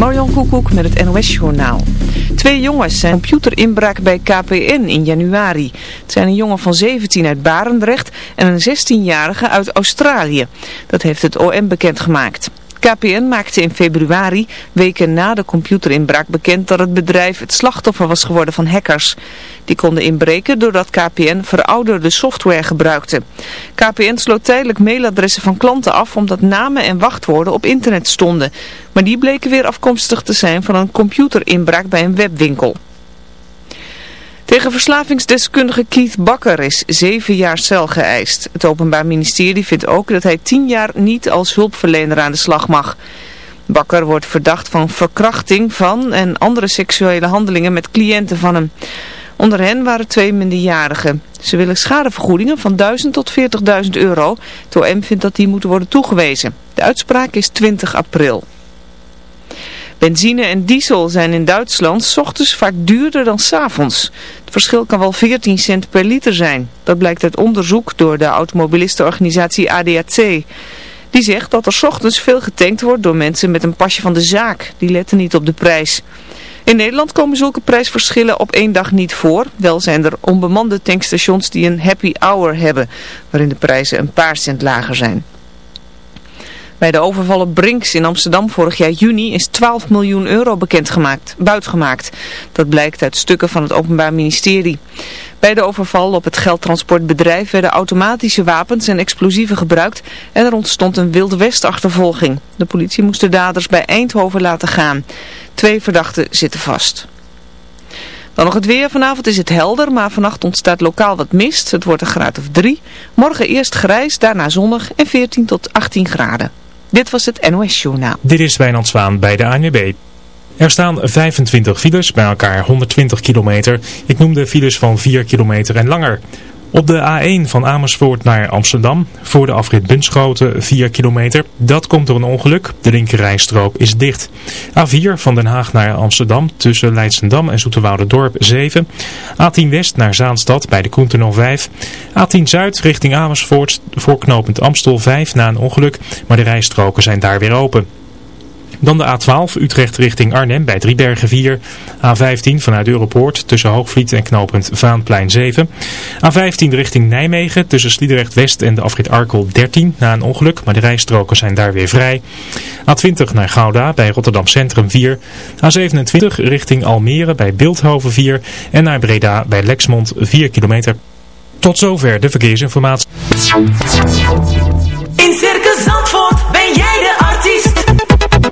Marjan Koekoek met het NOS-journaal. Twee jongens zijn computerinbraak bij KPN in januari. Het zijn een jongen van 17 uit Barendrecht en een 16-jarige uit Australië. Dat heeft het OM bekendgemaakt. KPN maakte in februari, weken na de computerinbraak, bekend dat het bedrijf het slachtoffer was geworden van hackers. Die konden inbreken doordat KPN verouderde software gebruikte. KPN sloot tijdelijk mailadressen van klanten af omdat namen en wachtwoorden op internet stonden. Maar die bleken weer afkomstig te zijn van een computerinbraak bij een webwinkel. Tegen verslavingsdeskundige Keith Bakker is zeven jaar cel geëist. Het Openbaar Ministerie vindt ook dat hij tien jaar niet als hulpverlener aan de slag mag. Bakker wordt verdacht van verkrachting van en andere seksuele handelingen met cliënten van hem. Onder hen waren twee minderjarigen. Ze willen schadevergoedingen van 1000 tot 40.000 euro. Het OM vindt dat die moeten worden toegewezen. De uitspraak is 20 april. Benzine en diesel zijn in Duitsland s ochtends vaak duurder dan s avonds. Het verschil kan wel 14 cent per liter zijn. Dat blijkt uit onderzoek door de automobilistenorganisatie ADAC. Die zegt dat er s ochtends veel getankt wordt door mensen met een pasje van de zaak. Die letten niet op de prijs. In Nederland komen zulke prijsverschillen op één dag niet voor. Wel zijn er onbemande tankstations die een happy hour hebben, waarin de prijzen een paar cent lager zijn. Bij de overvallen Brinks in Amsterdam vorig jaar juni is 12 miljoen euro bekendgemaakt, buitgemaakt. Dat blijkt uit stukken van het Openbaar Ministerie. Bij de overval op het geldtransportbedrijf werden automatische wapens en explosieven gebruikt en er ontstond een wilde west-achtervolging. De politie moest de daders bij Eindhoven laten gaan. Twee verdachten zitten vast. Dan nog het weer. Vanavond is het helder, maar vannacht ontstaat lokaal wat mist. Het wordt een graad of 3. Morgen eerst grijs, daarna zonnig en 14 tot 18 graden. Dit was het NOS Journaal. Dit is Wijnand Zwaan bij de ANWB. Er staan 25 files, bij elkaar 120 kilometer. Ik noem de files van 4 kilometer en langer. Op de A1 van Amersfoort naar Amsterdam, voor de afrit Bunschoten 4 kilometer. Dat komt door een ongeluk. De linkerrijstrook is dicht. A4 van Den Haag naar Amsterdam, tussen Leidsendam en Dorp 7. A10 West naar Zaanstad bij de Koentunnel 5. A10 Zuid richting Amersfoort, voor knooppunt Amstel 5 na een ongeluk. Maar de rijstroken zijn daar weer open. Dan de A12 Utrecht richting Arnhem bij Driebergen 4. A15 vanuit Europoort tussen Hoogvliet en knooppunt Vaanplein 7. A15 richting Nijmegen tussen Sliedrecht West en de afrit Arkel 13 na een ongeluk. Maar de rijstroken zijn daar weer vrij. A20 naar Gouda bij Rotterdam Centrum 4. A27 richting Almere bij Beeldhoven 4. En naar Breda bij Lexmond 4 kilometer. Tot zover de verkeersinformatie. In Circus Zandvoort ben jij.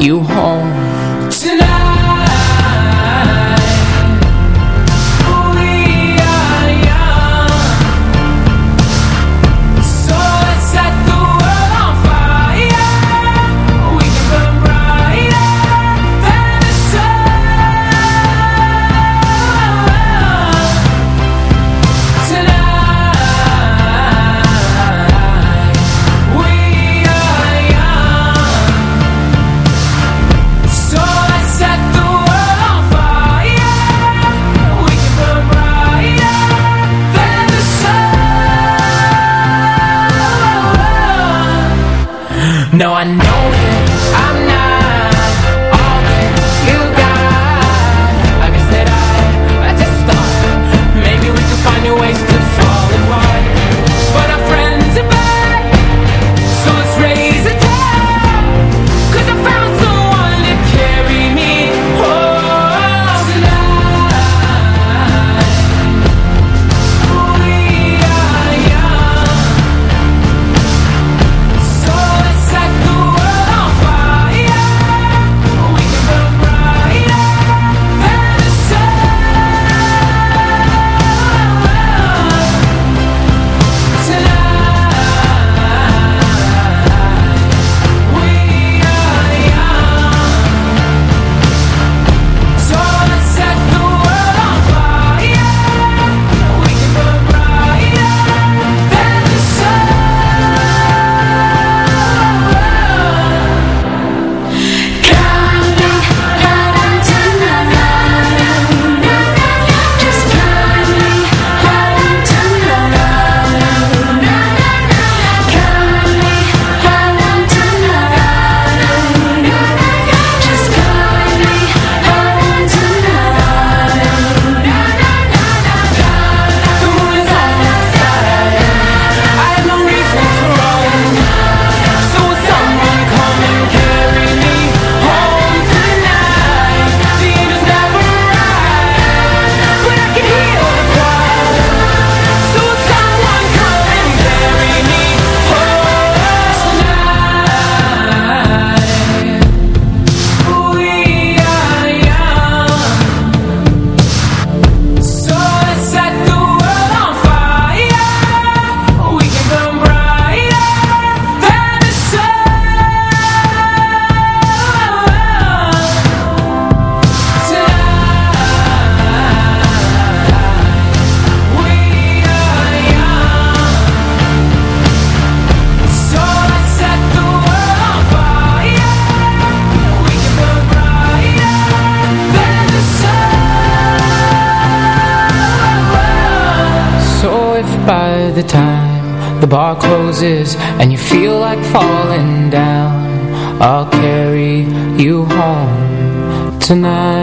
you home. Tonight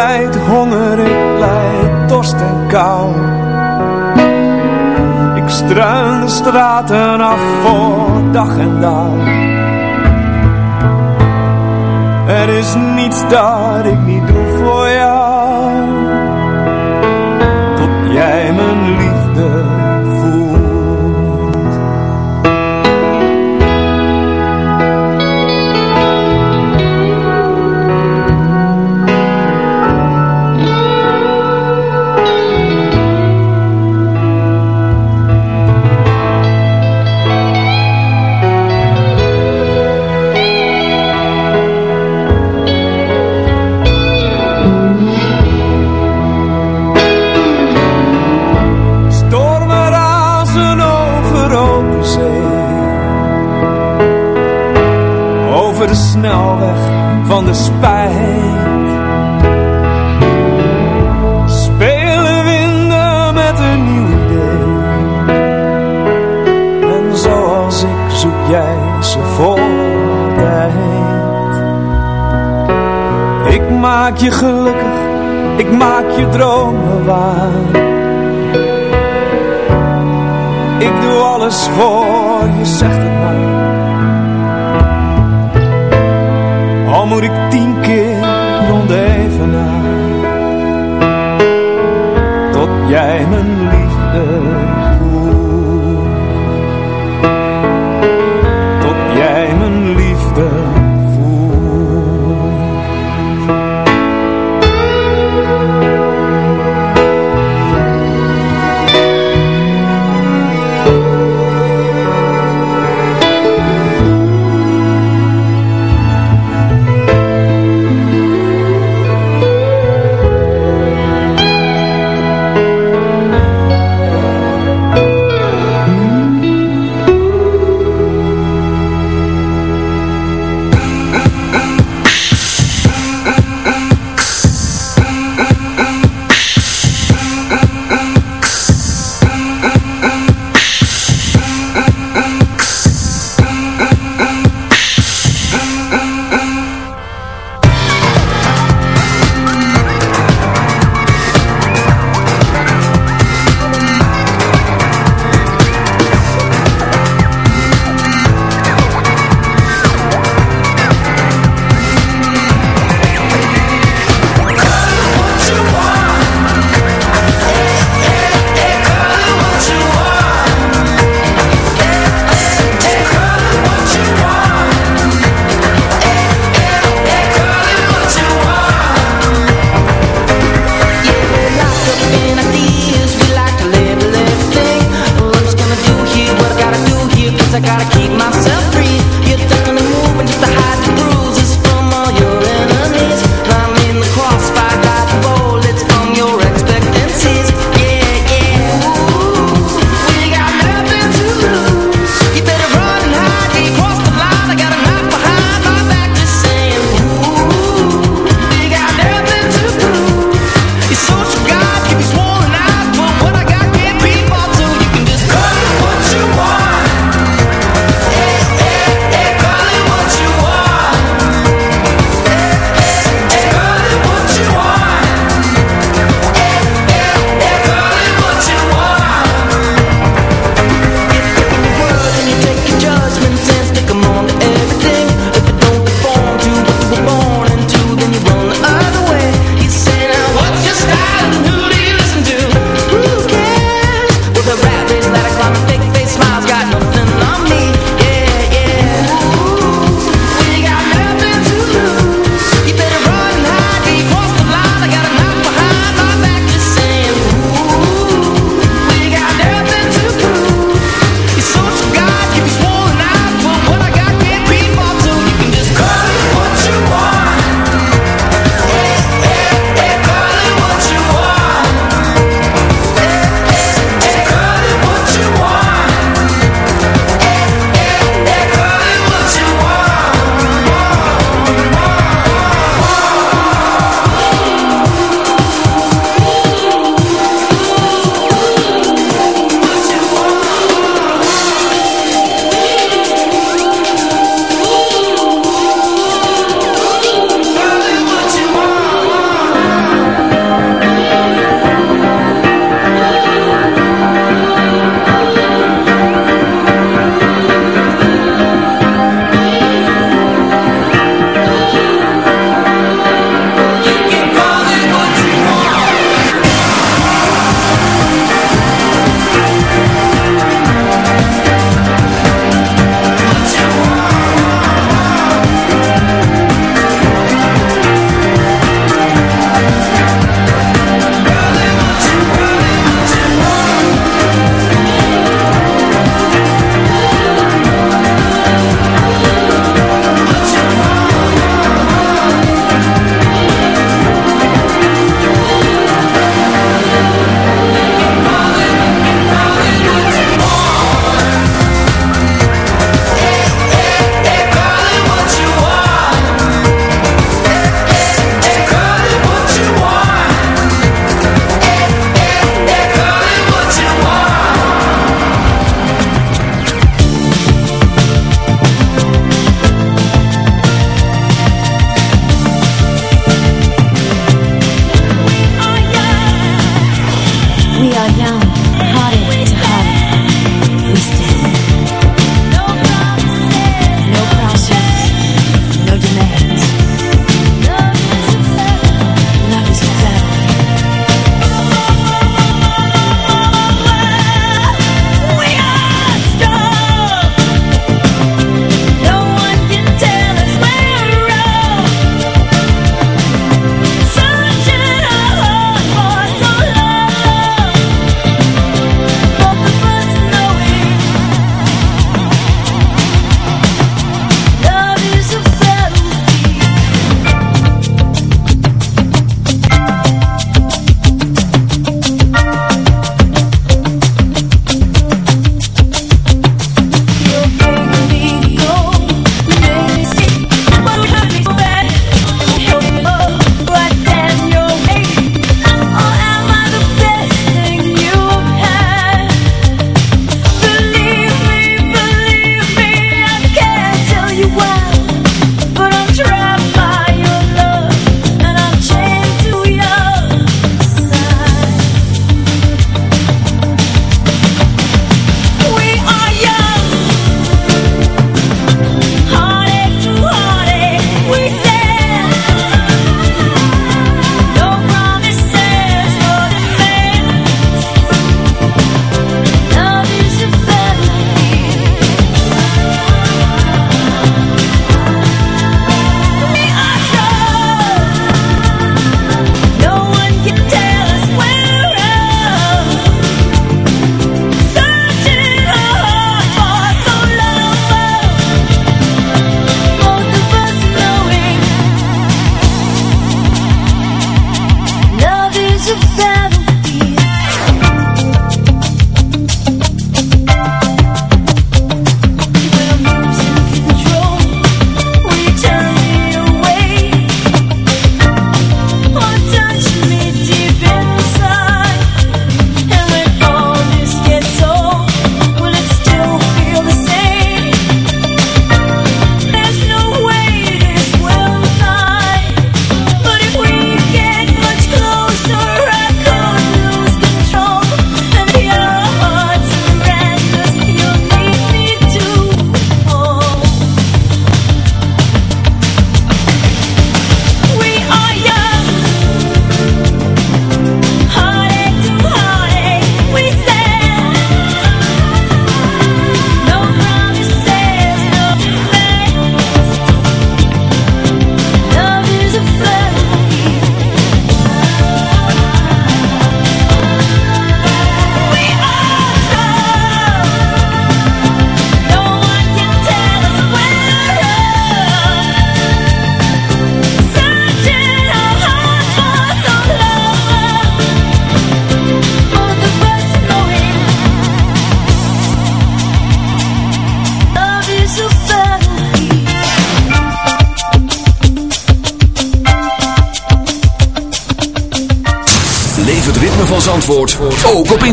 Honger, ik leid dorst en kou. Ik struin de straten af voor dag en dag. Er is niets dat ik niet doe van de spijt. Spelen winden met een nieuw idee. En zoals ik zoek jij ze voor tijd. Ik maak je gelukkig, ik maak je dromen waar. Ik doe alles voor je, zegt het jij mijn liefde voelt. Tot jij mijn liefde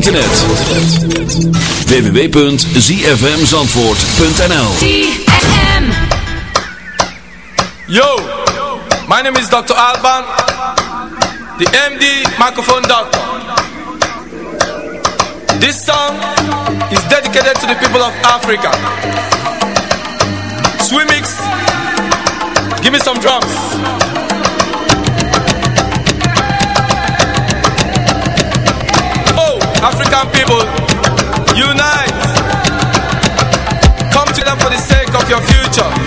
internet. www.zfmzandvoort.nl ZFM Yo, my name is Dr. Alban, the MD microphone doctor. This song is dedicated to the people of Africa. Swimix, give me some drums. African people, unite. Come together for the sake of your future.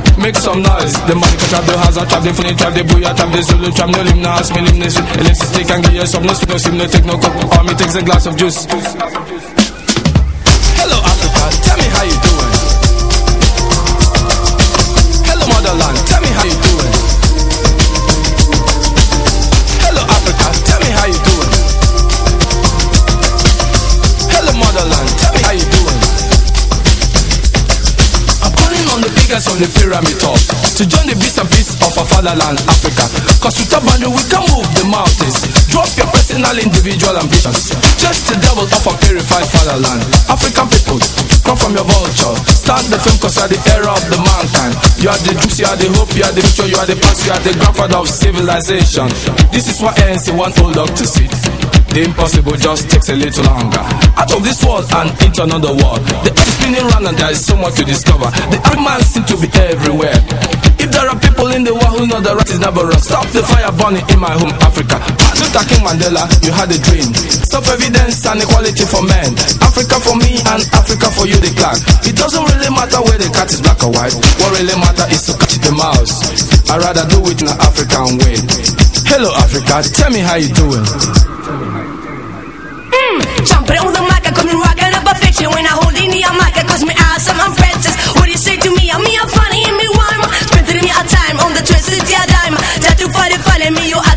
Make some noise. The money can trap the house, I trap the funny trap the booyah trap the Zulu trap no limb, no me limb, no sweet. Electricity can give you some, no sweet, no sim, no take no cup. All me takes a glass of juice. The pyramid top. To join the beast and peace of our fatherland, Africa. Cause with a boundary we can move the mountains. Drop your personal individual ambitions. Just the devil of a purified fatherland. African people, come from your vulture. Start the film cause you are the era of the mankind. You are the dreams, you are the hope, you are the future You are the past, you are the grandfather of civilization. This is what ANC want old dog to see the impossible just takes a little longer. Out of this world and into another world. The earth spinning round and there is so much to discover. The man seems to be everywhere. If there are people in the world who know the right is never wrong, stop the fire burning in my home, Africa. Luther King Mandela, you had a dream. Stop evidence and equality for men. Africa for me and Africa for you, the clan. It doesn't really matter where the cat is black or white. What really matters is to catch the mouse. I'd rather do it in an African way. Hello, Africa, tell me how you doing. Jumping on the mic, I come rocking up a When I hold in the mic, cause me awesome, I'm What do you say to me? I'm me, I'm funny, me Spending me a time on the dime. You find it funny, me, you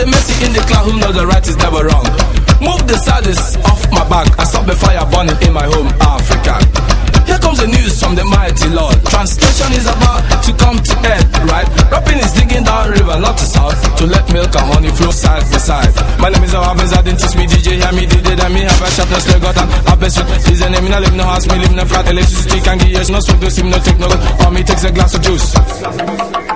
a mercy in the cloud, who knows the right is never wrong. Move the saddest off my back and stop the fire burning in my home, Africa. Here comes the news from the mighty Lord. Translation is about to come to end, right? Rapping is digging down river, not to south, to let milk and honey flow side by side. My name is Awabes, I didn't teach me DJ, hear me DJ, then me have a sharpness, no got and have best Is a name, I live no house, me live no flat, electricity can give years, no smoke, no steam, no take no, or me takes a glass of juice.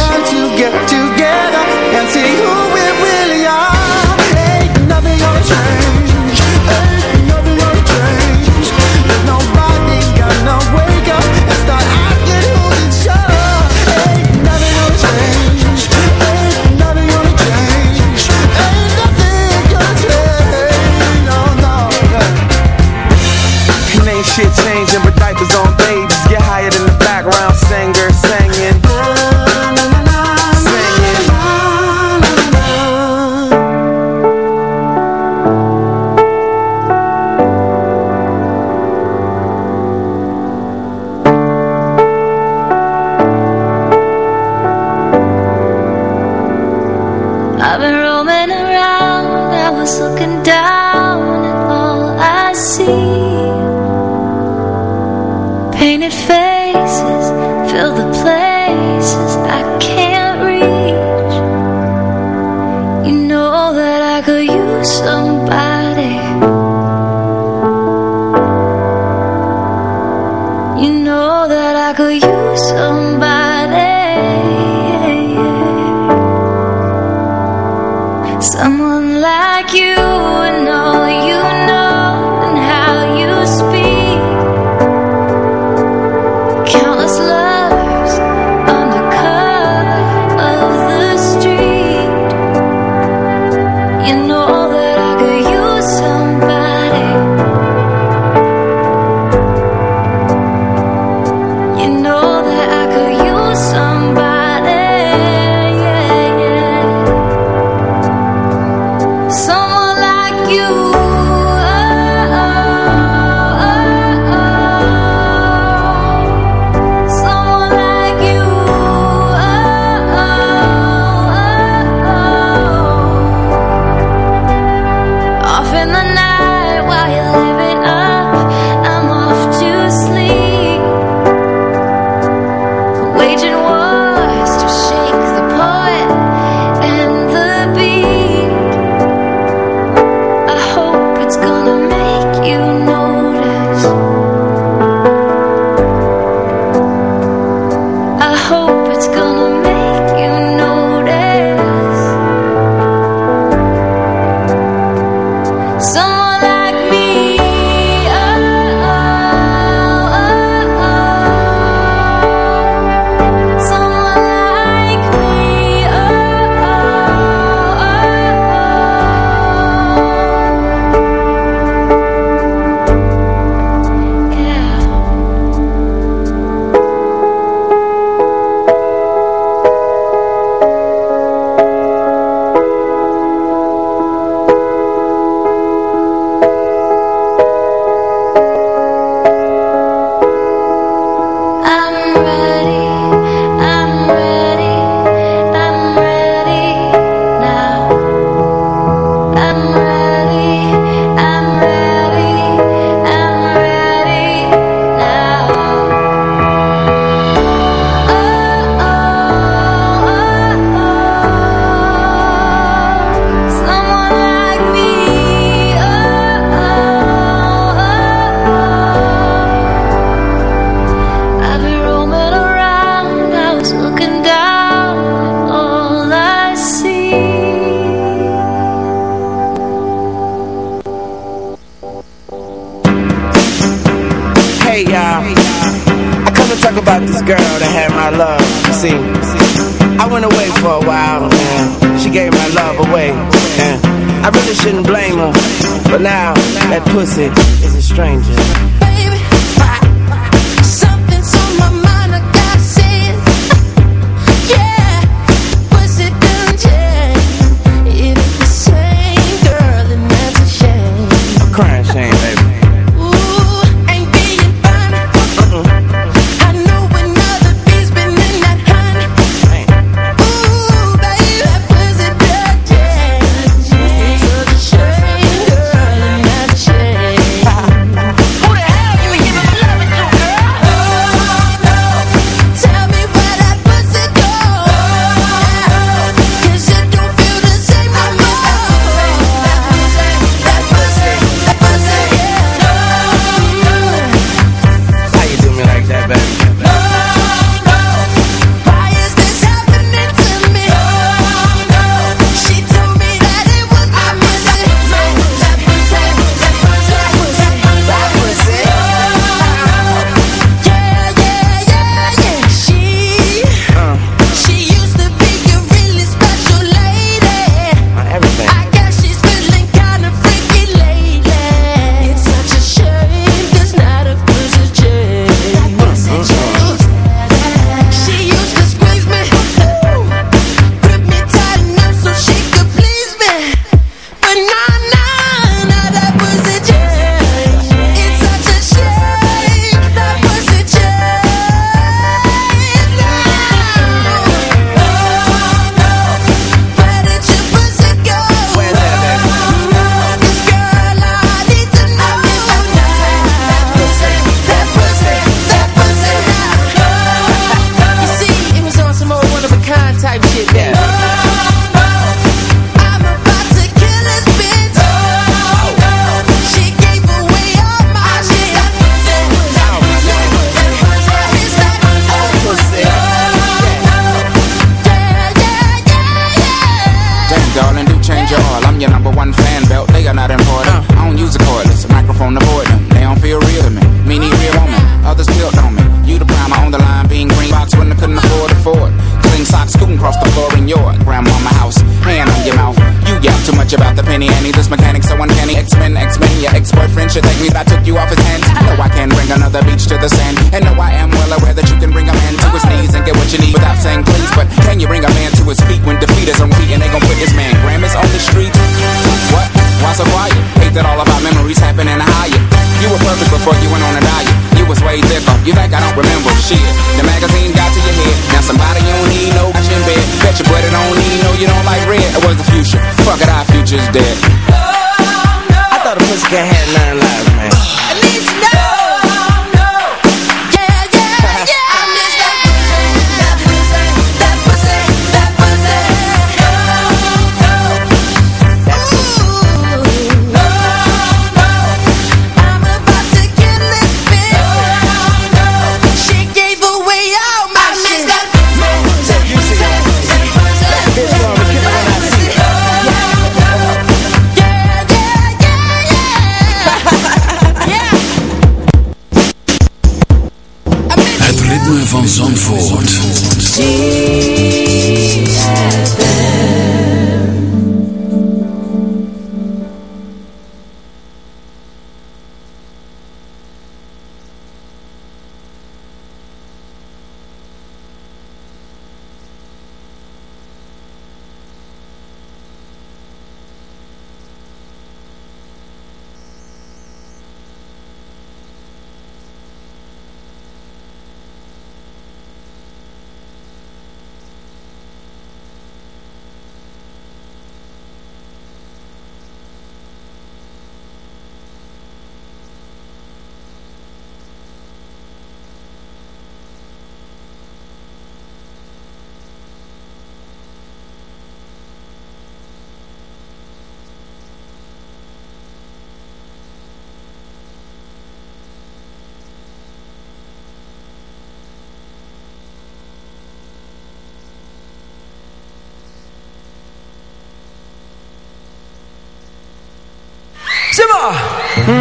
you don't like red, it was the future. Fuck it, our future's dead. Oh, no. I thought a pussycat had nine lives, man.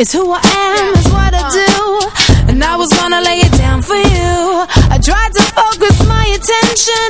Is who I am, is what I do. And I was gonna lay it down for you. I tried to focus my attention,